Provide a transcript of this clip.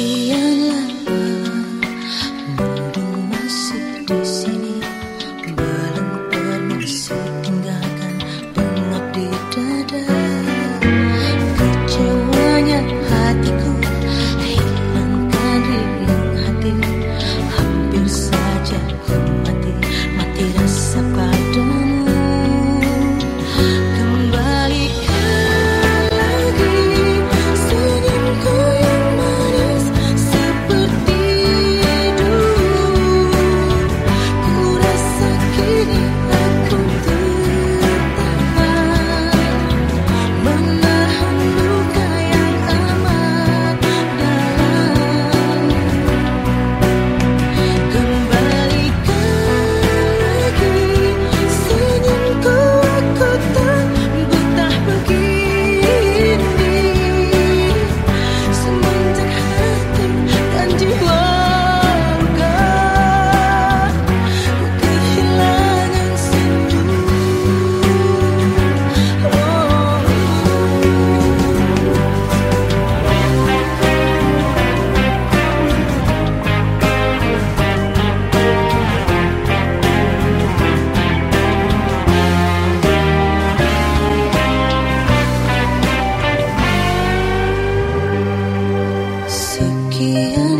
一样了。Kiana.